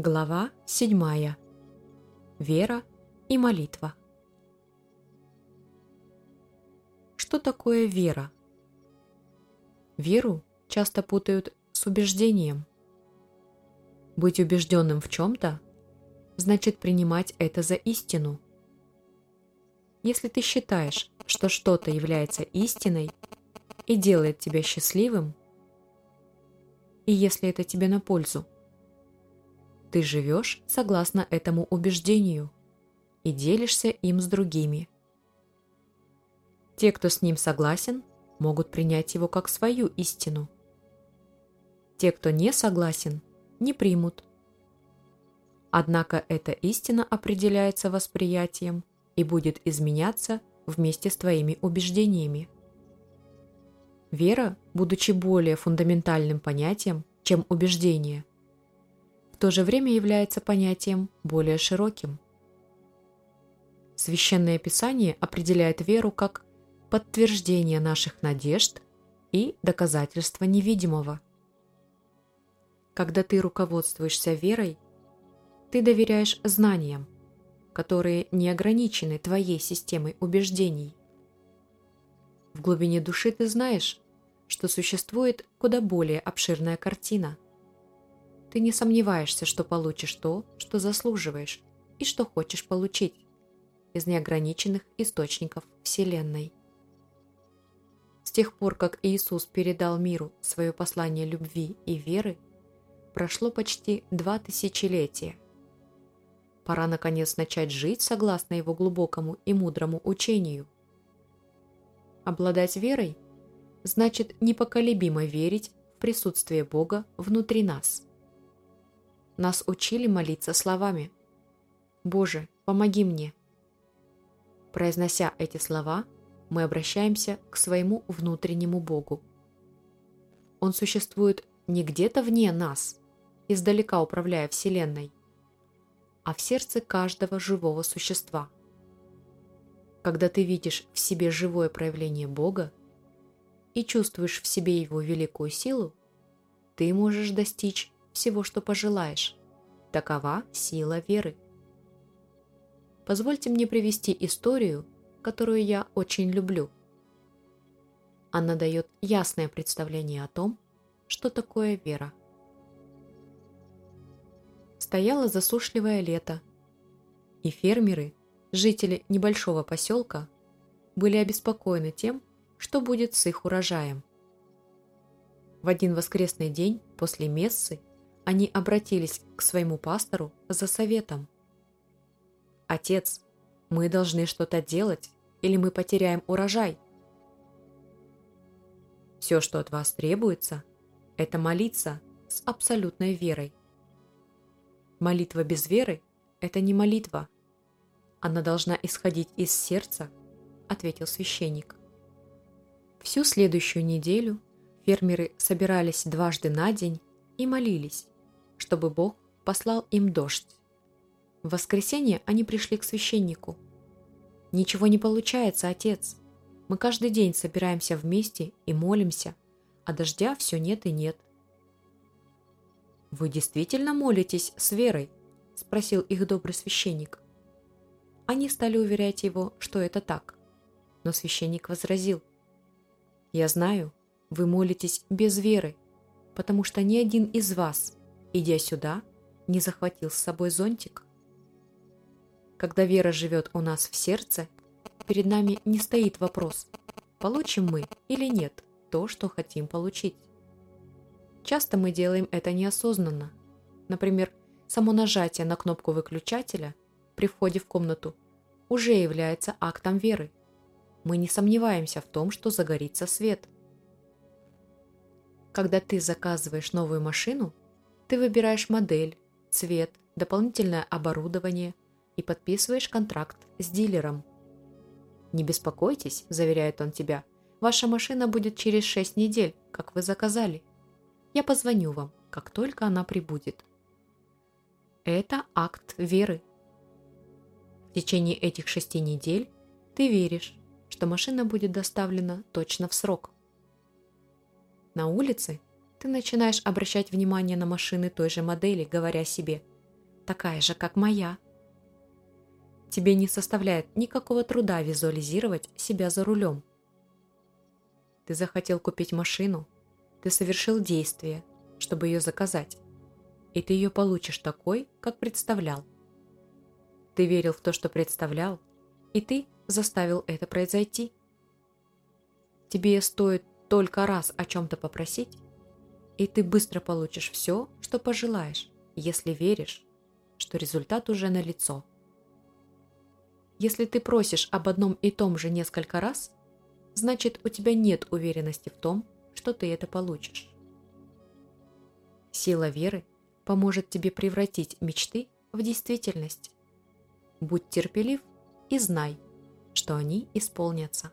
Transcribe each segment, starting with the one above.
Глава 7. Вера и молитва. Что такое вера? Веру часто путают с убеждением. Быть убежденным в чем-то значит принимать это за истину. Если ты считаешь, что что-то является истиной и делает тебя счастливым, и если это тебе на пользу, ты живешь согласно этому убеждению и делишься им с другими. Те, кто с ним согласен, могут принять его как свою истину. Те, кто не согласен, не примут. Однако эта истина определяется восприятием и будет изменяться вместе с твоими убеждениями. Вера, будучи более фундаментальным понятием, чем убеждение, в то же время является понятием более широким. Священное Писание определяет веру как подтверждение наших надежд и доказательство невидимого. Когда ты руководствуешься верой, ты доверяешь знаниям, которые не ограничены твоей системой убеждений. В глубине души ты знаешь, что существует куда более обширная картина. Ты не сомневаешься, что получишь то, что заслуживаешь и что хочешь получить из неограниченных источников Вселенной. С тех пор, как Иисус передал миру свое послание любви и веры, прошло почти два тысячелетия. Пора, наконец, начать жить согласно его глубокому и мудрому учению. Обладать верой – значит непоколебимо верить в присутствие Бога внутри нас. Нас учили молиться словами «Боже, помоги мне». Произнося эти слова, мы обращаемся к своему внутреннему Богу. Он существует не где-то вне нас, издалека управляя Вселенной, а в сердце каждого живого существа. Когда ты видишь в себе живое проявление Бога, и чувствуешь в себе его великую силу, ты можешь достичь всего, что пожелаешь. Такова сила веры. Позвольте мне привести историю, которую я очень люблю. Она дает ясное представление о том, что такое вера. Стояло засушливое лето, и фермеры, жители небольшого поселка, были обеспокоены тем, что будет с их урожаем. В один воскресный день после мессы они обратились к своему пастору за советом. «Отец, мы должны что-то делать, или мы потеряем урожай». «Все, что от вас требуется, это молиться с абсолютной верой. Молитва без веры – это не молитва. Она должна исходить из сердца», – ответил священник. Всю следующую неделю фермеры собирались дважды на день и молились, чтобы Бог послал им дождь. В воскресенье они пришли к священнику. «Ничего не получается, отец. Мы каждый день собираемся вместе и молимся, а дождя все нет и нет». «Вы действительно молитесь с верой?» – спросил их добрый священник. Они стали уверять его, что это так. Но священник возразил, я знаю, вы молитесь без веры, потому что ни один из вас, идя сюда, не захватил с собой зонтик. Когда вера живет у нас в сердце, перед нами не стоит вопрос, получим мы или нет то, что хотим получить. Часто мы делаем это неосознанно. Например, само нажатие на кнопку выключателя при входе в комнату уже является актом веры мы не сомневаемся в том, что загорится свет. Когда ты заказываешь новую машину, ты выбираешь модель, цвет, дополнительное оборудование и подписываешь контракт с дилером. «Не беспокойтесь», – заверяет он тебя, – «ваша машина будет через 6 недель, как вы заказали. Я позвоню вам, как только она прибудет». Это акт веры. В течение этих шести недель ты веришь, что машина будет доставлена точно в срок. На улице ты начинаешь обращать внимание на машины той же модели, говоря себе такая же, как моя. Тебе не составляет никакого труда визуализировать себя за рулем. Ты захотел купить машину, ты совершил действие, чтобы ее заказать, и ты ее получишь такой, как представлял. Ты верил в то, что представлял, и ты заставил это произойти. Тебе стоит только раз о чем-то попросить, и ты быстро получишь все, что пожелаешь, если веришь, что результат уже налицо. Если ты просишь об одном и том же несколько раз, значит у тебя нет уверенности в том, что ты это получишь. Сила веры поможет тебе превратить мечты в действительность. Будь терпелив и знай, что они исполнятся.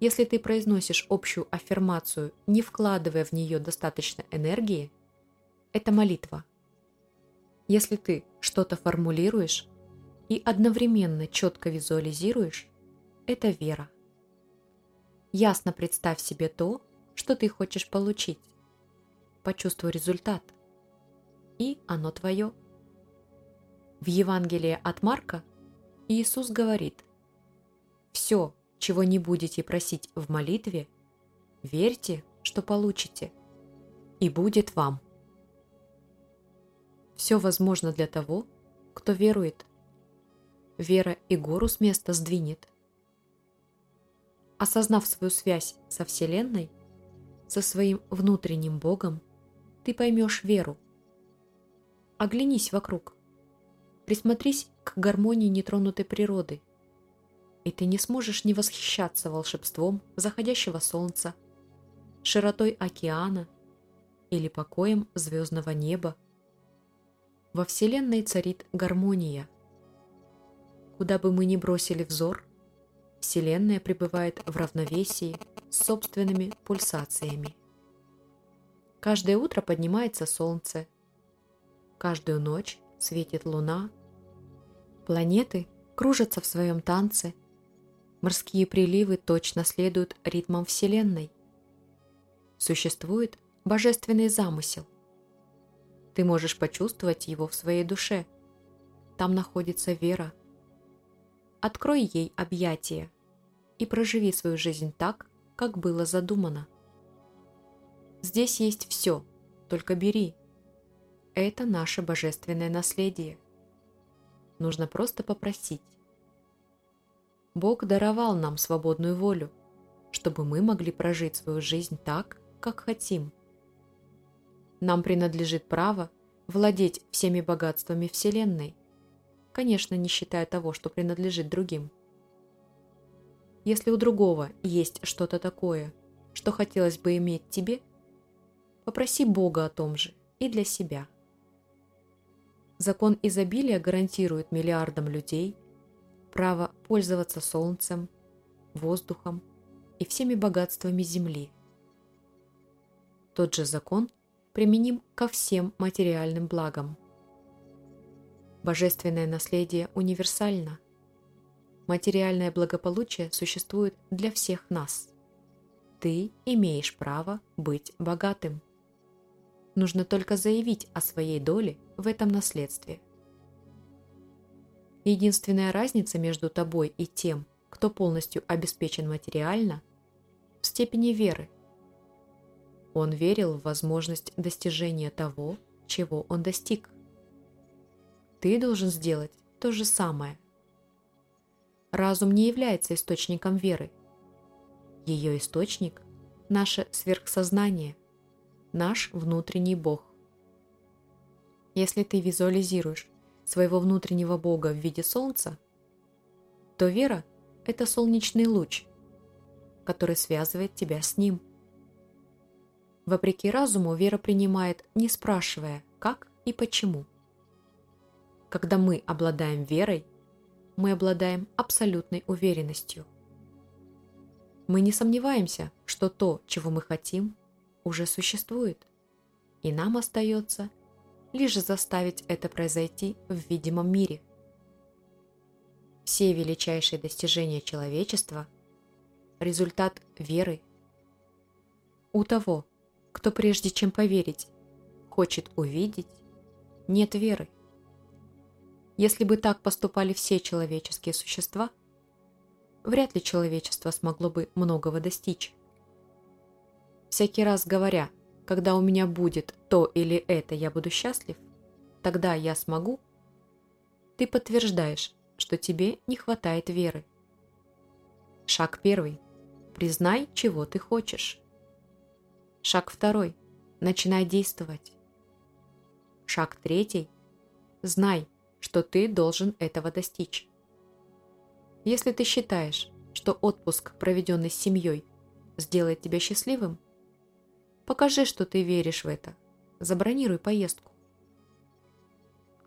Если ты произносишь общую аффирмацию, не вкладывая в нее достаточно энергии, это молитва. Если ты что-то формулируешь и одновременно четко визуализируешь, это вера. Ясно представь себе то, что ты хочешь получить. Почувствуй результат. И оно твое. В Евангелии от Марка Иисус говорит, «Все, чего не будете просить в молитве, верьте, что получите, и будет вам. Все возможно для того, кто верует. Вера и гору с места сдвинет. Осознав свою связь со Вселенной, со своим внутренним Богом, ты поймешь веру. Оглянись вокруг. Присмотрись к гармонии нетронутой природы – и ты не сможешь не восхищаться волшебством заходящего солнца, широтой океана или покоем звездного неба. Во Вселенной царит гармония. Куда бы мы ни бросили взор, Вселенная пребывает в равновесии с собственными пульсациями. Каждое утро поднимается солнце, каждую ночь светит луна, планеты кружатся в своем танце – Морские приливы точно следуют ритмам Вселенной. Существует божественный замысел. Ты можешь почувствовать его в своей душе. Там находится вера. Открой ей объятия и проживи свою жизнь так, как было задумано. Здесь есть все, только бери. Это наше божественное наследие. Нужно просто попросить. Бог даровал нам свободную волю, чтобы мы могли прожить свою жизнь так, как хотим. Нам принадлежит право владеть всеми богатствами Вселенной, конечно, не считая того, что принадлежит другим. Если у другого есть что-то такое, что хотелось бы иметь тебе, попроси Бога о том же и для себя. Закон изобилия гарантирует миллиардам людей – право пользоваться солнцем, воздухом и всеми богатствами Земли. Тот же закон применим ко всем материальным благам. Божественное наследие универсально. Материальное благополучие существует для всех нас. Ты имеешь право быть богатым. Нужно только заявить о своей доле в этом наследстве – Единственная разница между тобой и тем, кто полностью обеспечен материально, в степени веры. Он верил в возможность достижения того, чего он достиг. Ты должен сделать то же самое. Разум не является источником веры. Ее источник – наше сверхсознание, наш внутренний Бог. Если ты визуализируешь своего внутреннего Бога в виде солнца, то вера – это солнечный луч, который связывает тебя с Ним. Вопреки разуму, вера принимает, не спрашивая, как и почему. Когда мы обладаем верой, мы обладаем абсолютной уверенностью. Мы не сомневаемся, что то, чего мы хотим, уже существует, и нам остается лишь заставить это произойти в видимом мире. Все величайшие достижения человечества – результат веры. У того, кто прежде чем поверить, хочет увидеть, нет веры – Если бы так поступали все человеческие существа, вряд ли человечество смогло бы многого достичь. Всякий раз говоря, когда у меня будет то или это, я буду счастлив, тогда я смогу, ты подтверждаешь, что тебе не хватает веры. Шаг первый. Признай, чего ты хочешь. Шаг второй. Начинай действовать. Шаг третий. Знай, что ты должен этого достичь. Если ты считаешь, что отпуск, проведенный с семьей, сделает тебя счастливым, покажи, что ты веришь в это. Забронируй поездку.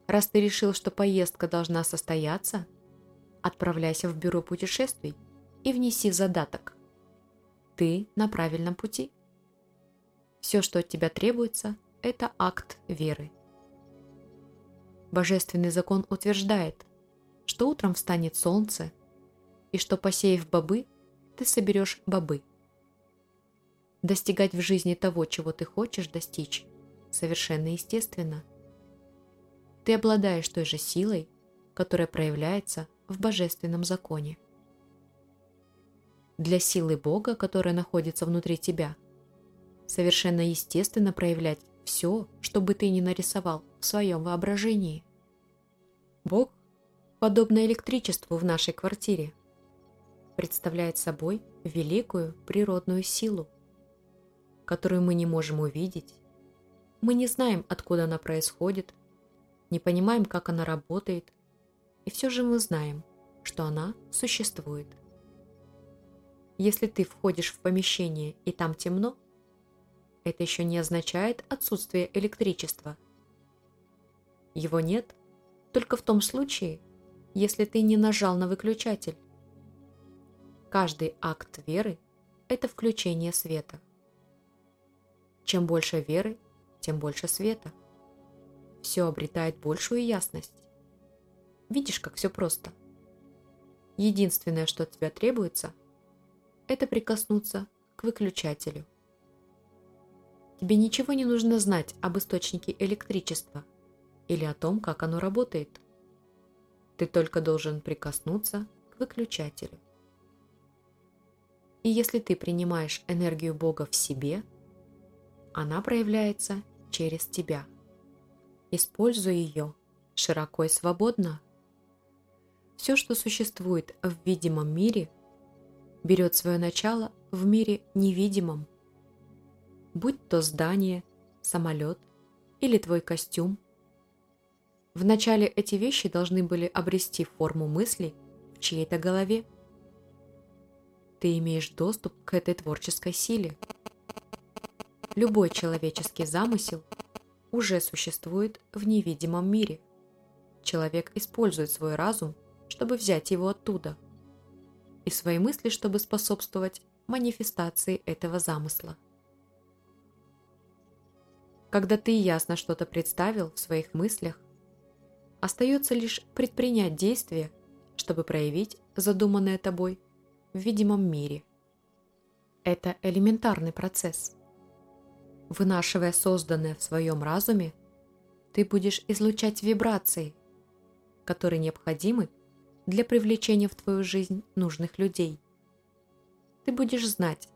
Раз ты решил, что поездка должна состояться, отправляйся в бюро путешествий и внеси задаток. Ты на правильном пути. Все, что от тебя требуется, это акт веры. Божественный закон утверждает, что утром встанет солнце, и что, посеяв бобы, ты соберешь бобы. Достигать в жизни того, чего ты хочешь достичь, совершенно естественно. Ты обладаешь той же силой, которая проявляется в божественном законе. Для силы Бога, которая находится внутри тебя, совершенно естественно проявлять все, что бы ты ни нарисовал в своем воображении. Бог, подобно электричеству в нашей квартире, представляет собой великую природную силу, которую мы не можем увидеть. Мы не знаем, откуда она происходит, не понимаем, как она работает, и все же мы знаем, что она существует. Если ты входишь в помещение и там темно, это еще не означает отсутствие электричества. Его нет только в том случае, если ты не нажал на выключатель. Каждый акт веры – это включение света. Чем больше веры, тем больше света. Все обретает большую ясность. Видишь, как все просто. Единственное, что от тебя требуется, это прикоснуться к выключателю. Тебе ничего не нужно знать об источнике электричества или о том, как оно работает. Ты только должен прикоснуться к выключателю. И если ты принимаешь энергию Бога в себе, она проявляется через тебя. Используй ее широко и свободно. Все, что существует в видимом мире, берет свое начало в мире невидимом будь то здание, самолет или твой костюм. Вначале эти вещи должны были обрести форму мысли в чьей-то голове. Ты имеешь доступ к этой творческой силе. Любой человеческий замысел уже существует в невидимом мире. Человек использует свой разум, чтобы взять его оттуда, и свои мысли, чтобы способствовать манифестации этого замысла. Когда ты ясно что-то представил в своих мыслях, остается лишь предпринять действие, чтобы проявить задуманное тобой в видимом мире. Это элементарный процесс. Вынашивая созданное в своем разуме, ты будешь излучать вибрации, которые необходимы для привлечения в твою жизнь нужных людей. Ты будешь знать,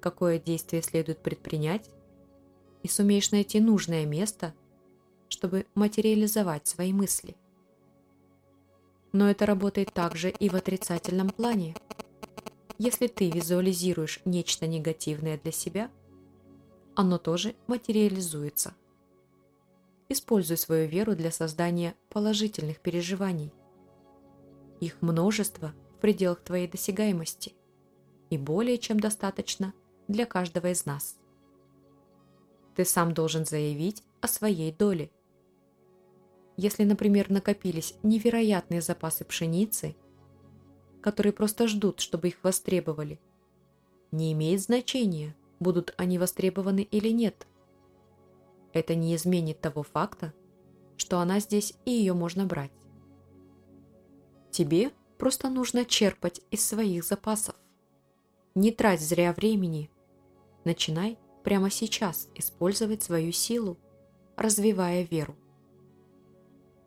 какое действие следует предпринять, и сумеешь найти нужное место, чтобы материализовать свои мысли. Но это работает также и в отрицательном плане. Если ты визуализируешь нечто негативное для себя, оно тоже материализуется. Используй свою веру для создания положительных переживаний. Их множество в пределах твоей досягаемости и более чем достаточно для каждого из нас ты сам должен заявить о своей доле. Если, например, накопились невероятные запасы пшеницы, которые просто ждут, чтобы их востребовали, не имеет значения, будут они востребованы или нет. Это не изменит того факта, что она здесь и ее можно брать. Тебе просто нужно черпать из своих запасов. Не трать зря времени. Начинай прямо сейчас использовать свою силу, развивая веру.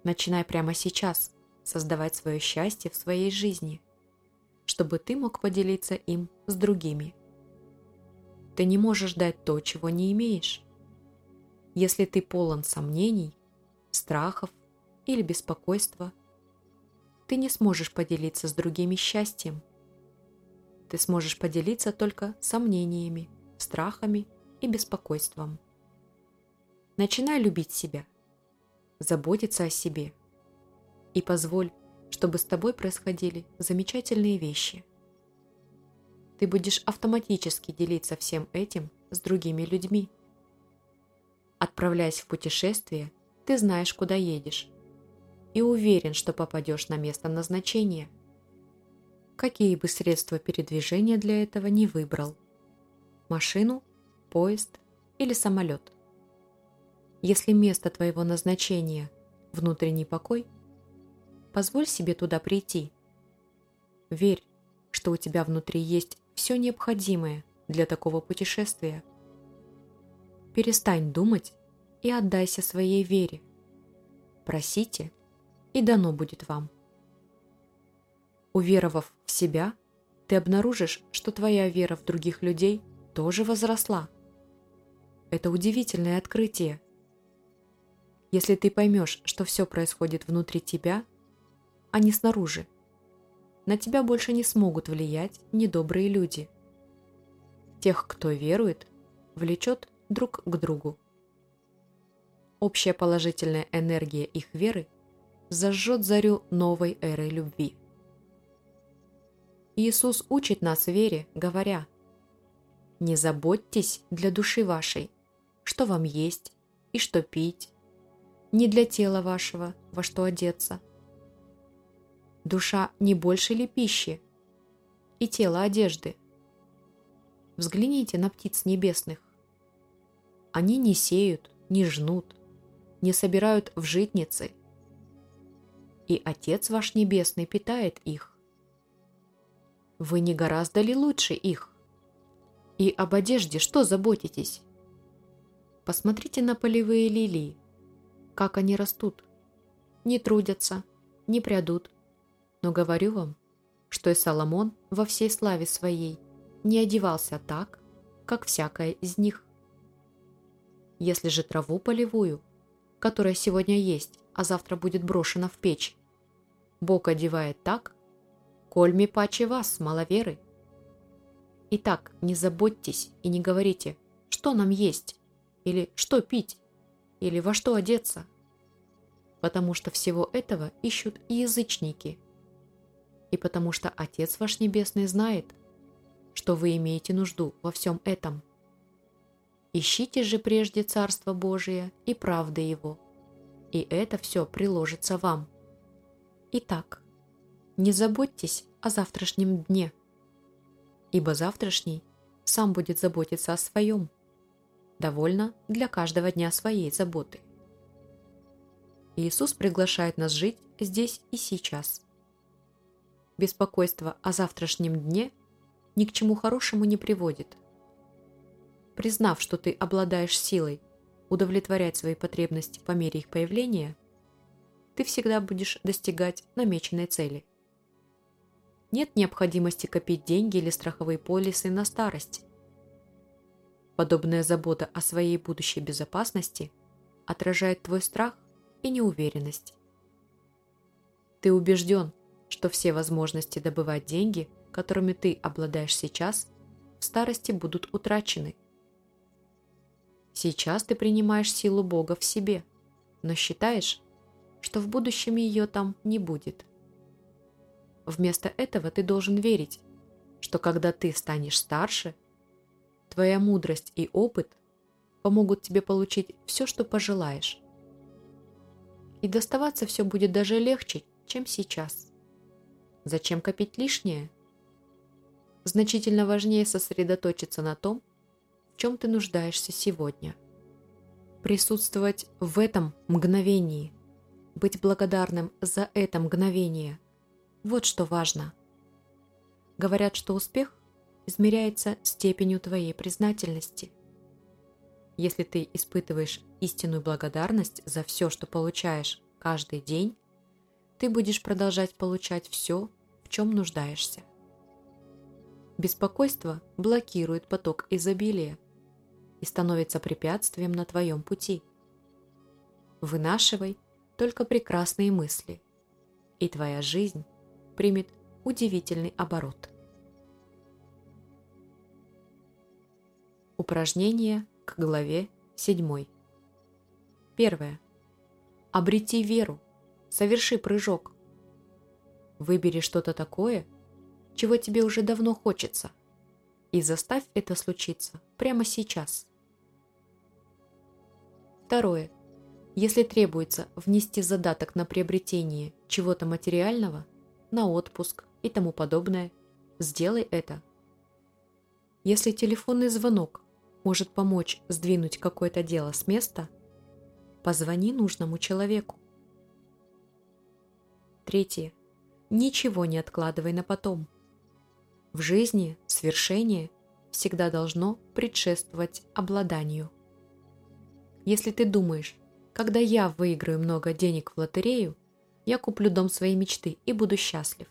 Начинай прямо сейчас создавать свое счастье в своей жизни, чтобы ты мог поделиться им с другими. Ты не можешь дать то, чего не имеешь. Если ты полон сомнений, страхов или беспокойства, ты не сможешь поделиться с другими счастьем. Ты сможешь поделиться только сомнениями, страхами и беспокойством. Начинай любить себя, заботиться о себе и позволь, чтобы с тобой происходили замечательные вещи. Ты будешь автоматически делиться всем этим с другими людьми. Отправляясь в путешествие, ты знаешь, куда едешь, и уверен, что попадешь на место назначения. Какие бы средства передвижения для этого не выбрал. Машину, поезд или самолет. Если место твоего назначения – внутренний покой, позволь себе туда прийти. Верь, что у тебя внутри есть все необходимое для такого путешествия. Перестань думать и отдайся своей вере. Просите – и дано будет вам. Уверовав в себя, ты обнаружишь, что твоя вера в других людей тоже возросла. Это удивительное открытие. Если ты поймешь, что все происходит внутри тебя, а не снаружи, на тебя больше не смогут влиять недобрые люди. Тех, кто верует, влечет друг к другу. Общая положительная энергия их веры – зажжет зарю новой эры любви. Иисус учит нас вере, говоря, «Не заботьтесь для души вашей, что вам есть и что пить, не для тела вашего, во что одеться. Душа не больше ли пищи, и тело одежды? Взгляните на птиц небесных. Они не сеют, не жнут, не собирают в житницы – и Отец ваш Небесный питает их. Вы не гораздо ли лучше их? И об одежде что заботитесь? Посмотрите на полевые лилии, как они растут. Не трудятся, не прядут. Но говорю вам, что и Соломон во всей славе своей не одевался так, как всякая из них. Если же траву полевую, которая сегодня есть, а завтра будет брошена в печь, Бог одевает так, кольми паче вас, маловеры. Итак, не заботьтесь и не говорите, что нам есть, или что пить, или во что одеться, потому что всего этого ищут и язычники, и потому что Отец ваш Небесный знает, что вы имеете нужду во всем этом. Ищите же прежде Царство Божие и правды Его, и это все приложится вам. Итак, не заботьтесь о завтрашнем дне, ибо завтрашний сам будет заботиться о своем. Довольно для каждого дня своей заботы. Иисус приглашает нас жить здесь и сейчас. Беспокойство о завтрашнем дне ни к чему хорошему не приводит. Признав, что ты обладаешь силой удовлетворять свои потребности по мере их появления – ты всегда будешь достигать намеченной цели. Нет необходимости копить деньги или страховые полисы на старость. Подобная забота о своей будущей безопасности отражает твой страх и неуверенность. Ты убежден, что все возможности добывать деньги, которыми ты обладаешь сейчас, в старости будут утрачены. Сейчас ты принимаешь силу Бога в себе, но считаешь, что в будущем ее там не будет. Вместо этого ты должен верить, что когда ты станешь старше, твоя мудрость и опыт помогут тебе получить все, что пожелаешь. И доставаться все будет даже легче, чем сейчас. Зачем копить лишнее? Значительно важнее сосредоточиться на том, в чем ты нуждаешься сегодня. Присутствовать в этом мгновении – быть благодарным за это мгновение. Вот что важно. Говорят, что успех измеряется степенью твоей признательности. Если ты испытываешь истинную благодарность за все, что получаешь, каждый день, ты будешь продолжать получать все, в чем нуждаешься. Беспокойство блокирует поток изобилия и становится препятствием на твоем пути. Вынашивай только прекрасные мысли, и твоя жизнь примет удивительный оборот. Упражнение к главе 7. Первое. Обрети веру. Соверши прыжок. Выбери что-то такое, чего тебе уже давно хочется, и заставь это случиться прямо сейчас. Второе. Если требуется внести задаток на приобретение чего-то материального, на отпуск и тому подобное, сделай это. Если телефонный звонок может помочь сдвинуть какое-то дело с места, позвони нужному человеку. Третье. Ничего не откладывай на потом. В жизни свершение всегда должно предшествовать обладанию. Если ты думаешь, когда я выиграю много денег в лотерею, я куплю дом своей мечты и буду счастлив,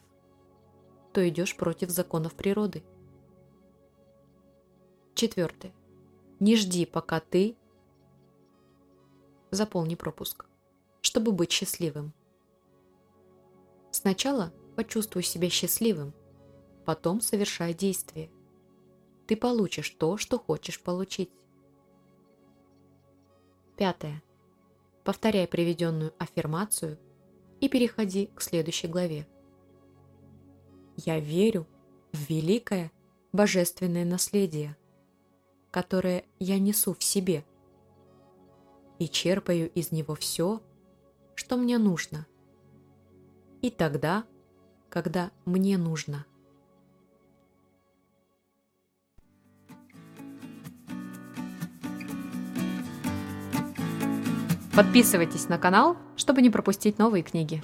то идешь против законов природы. Четвертое. Не жди, пока ты... Заполни пропуск, чтобы быть счастливым. Сначала почувствуй себя счастливым, потом совершай действие. Ты получишь то, что хочешь получить. Пятое. Повторяй приведенную аффирмацию и переходи к следующей главе. Я верю в великое божественное наследие, которое я несу в себе, и черпаю из него все, что мне нужно, и тогда, когда мне нужно. Подписывайтесь на канал, чтобы не пропустить новые книги.